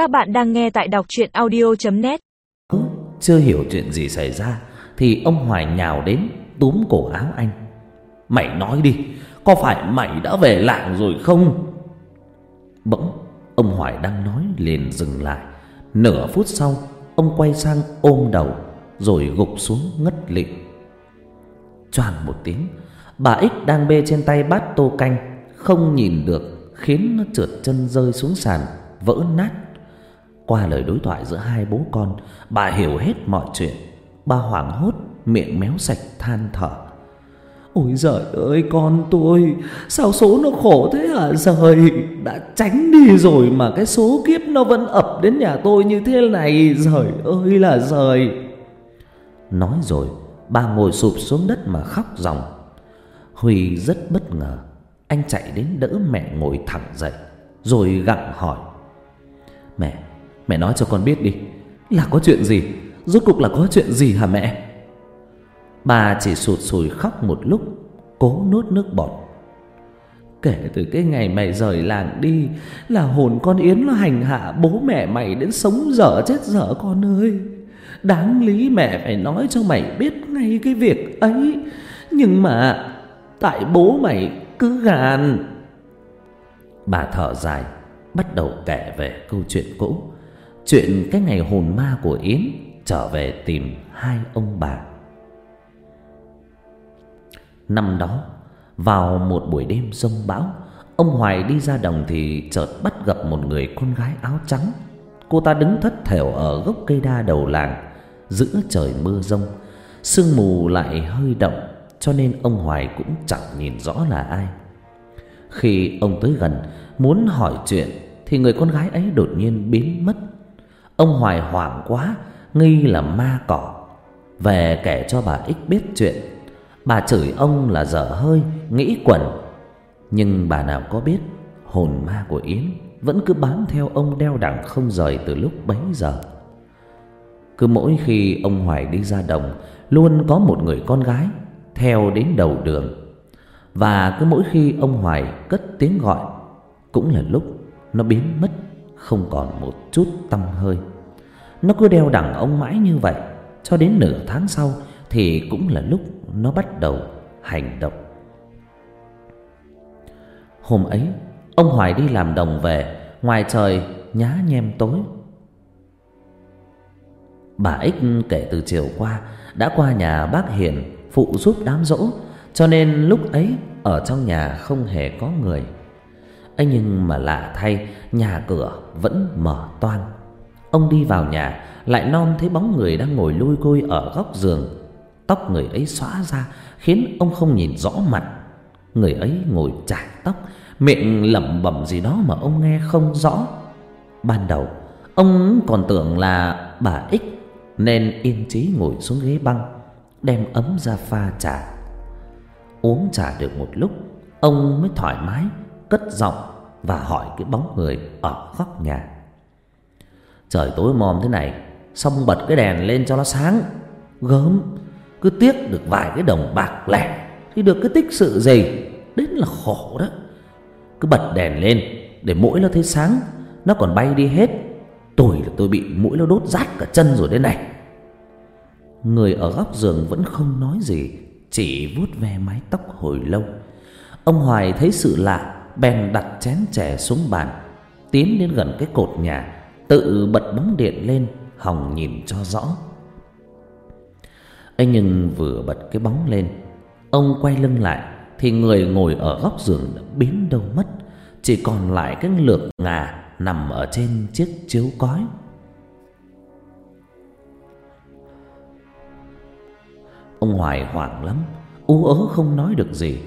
Các bạn đang nghe tại đọc chuyện audio.net Chưa hiểu chuyện gì xảy ra, Thì ông Hoài nhào đến túm cổ áo anh. Mày nói đi, Có phải mày đã về làng rồi không? Bỗng, Ông Hoài đang nói liền dừng lại. Nửa phút sau, Ông quay sang ôm đầu, Rồi gục xuống ngất lịm. Choàng một tiếng, Bà Ích đang bê trên tay bát tô canh, Không nhìn được, Khiến nó trượt chân rơi xuống sàn, Vỡ nát. Qua lời đối thoại giữa hai bố con, Bà hiểu hết mọi chuyện. Bà hoảng hốt, Miệng méo sạch, than thở. Ôi giời ơi, con tôi, Sao số nó khổ thế hả? Giời, Đã tránh đi rồi mà cái số kiếp nó vẫn ập đến nhà tôi như thế này. Giời ơi là giời. Nói rồi, Bà ngồi sụp xuống đất mà khóc ròng. Huy rất bất ngờ. Anh chạy đến đỡ mẹ ngồi thẳng dậy, Rồi gặng hỏi. Mẹ Mẹ nói cho con biết đi. Là có chuyện gì? Rốt cuộc là có chuyện gì hả mẹ? Bà chỉ sụt sùi khóc một lúc, Cố nuốt nước bọt. Kể từ cái ngày mày rời làng đi, Là hồn con Yến nó hành hạ bố mẹ mày đến sống dở chết dở con ơi. Đáng lý mẹ phải nói cho mày biết ngay cái việc ấy. Nhưng mà Tại bố mày cứ gàn. Bà thở dài, Bắt đầu kể về câu chuyện cũ. Chuyện cái ngày hồn ma của Yến Trở về tìm hai ông bà. Năm đó, Vào một buổi đêm rông bão, Ông Hoài đi ra đồng thì chợt bắt gặp một người con gái áo trắng. Cô ta đứng thất thểu ở gốc cây đa đầu làng, Giữa trời mưa rông, Sương mù lại hơi động Cho nên ông Hoài cũng chẳng nhìn rõ là ai. Khi ông tới gần, Muốn hỏi chuyện Thì người con gái ấy đột nhiên biến mất. Ông Hoài hoảng quá, Nghi là ma cỏ. Về kể cho bà Ích biết chuyện. Bà chửi ông là dở hơi, Nghĩ quẩn. Nhưng bà nào có biết, Hồn ma của Yến Vẫn cứ bám theo ông đeo đẳng không rời từ lúc bấy giờ. Cứ mỗi khi ông Hoài đi ra đồng, Luôn có một người con gái Theo đến đầu đường. Và cứ mỗi khi ông Hoài cất tiếng gọi, Cũng là lúc Nó biến mất, Không còn một chút tâm hơi. Nó cứ đeo đẳng ông mãi như vậy, Cho đến nửa tháng sau Thì cũng là lúc nó bắt đầu hành động. Hôm ấy, Ông Hoài đi làm đồng về, Ngoài trời nhá nhem tối. Bà Ích kể từ chiều qua Đã qua nhà bác Hiền Phụ giúp đám dỗ, Cho nên lúc ấy Ở trong nhà không hề có người. Ấy nhưng mà lạ thay, Nhà cửa vẫn mở toang. Ông đi vào nhà, Lại non thấy bóng người đang ngồi lôi côi ở góc giường. Tóc người ấy xóa ra, Khiến ông không nhìn rõ mặt. Người ấy ngồi chải tóc, Miệng lẩm bẩm gì đó mà ông nghe không rõ. Ban đầu, Ông còn tưởng là bà Ích Nên yên trí ngồi xuống ghế băng, Đem ấm ra pha trà. Uống trà được một lúc, Ông mới thoải mái, Cất giọng và hỏi cái bóng người Ở góc nhà. Trời tối mòm thế này, Xong bật cái đèn lên cho nó sáng. Gớm, cứ tiếc được vài cái đồng bạc lẻ, thì được cái tích sự gì? Đến là khổ đó. Cứ bật đèn lên để mũi nó thấy sáng, nó còn bay đi hết. Tôi là tôi bị mũi nó đốt rát cả chân rồi đến này. Người ở góc giường vẫn không nói gì, chỉ vuốt ve mái tóc hồi lâu. Ông hoài thấy sự lạ, bèn đặt chén chè xuống bàn, tiến đến gần cái cột nhà tự bật bóng điện lên, hồng nhìn cho rõ. Ấy nhưng vừa bật cái bóng lên. Ông quay lưng lại, thì người ngồi ở góc giường đã biến đâu mất. Chỉ còn lại cái lược ngà nằm ở trên chiếc chiếu cói. Ông hoài hoảng lắm ú ớ không nói được gì.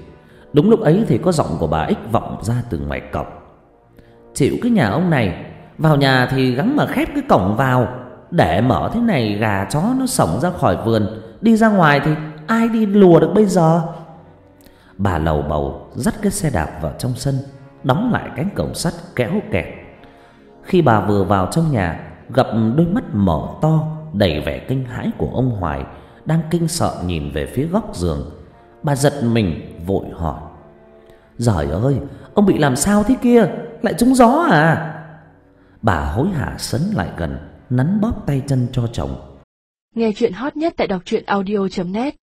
Đúng lúc ấy thì có giọng của bà ích vọng ra từ ngoài cổng. Chịu cái nhà ông này vào nhà thì gắng mà khép cái cổng vào, để mở thế này gà chó nó sổng ra khỏi vườn. Đi ra ngoài thì ai đi lùa được bây giờ? Bà lầu bầu dắt cái xe đạp vào trong sân, Đóng lại cánh cổng sắt kéo kẹt. Khi bà vừa vào trong nhà, Gặp đôi mắt mở to, Đầy vẻ kinh hãi của ông Hoài, Đang kinh sợ nhìn về phía góc giường. Bà giật mình, vội hỏi. Giời ơi, Ông bị làm sao thế kia? Lại trúng gió à? Bà hối hả sấn lại gần, Nắn bóp tay chân cho chồng. Nghe chuyện hot nhất tại đọc truyện audio.net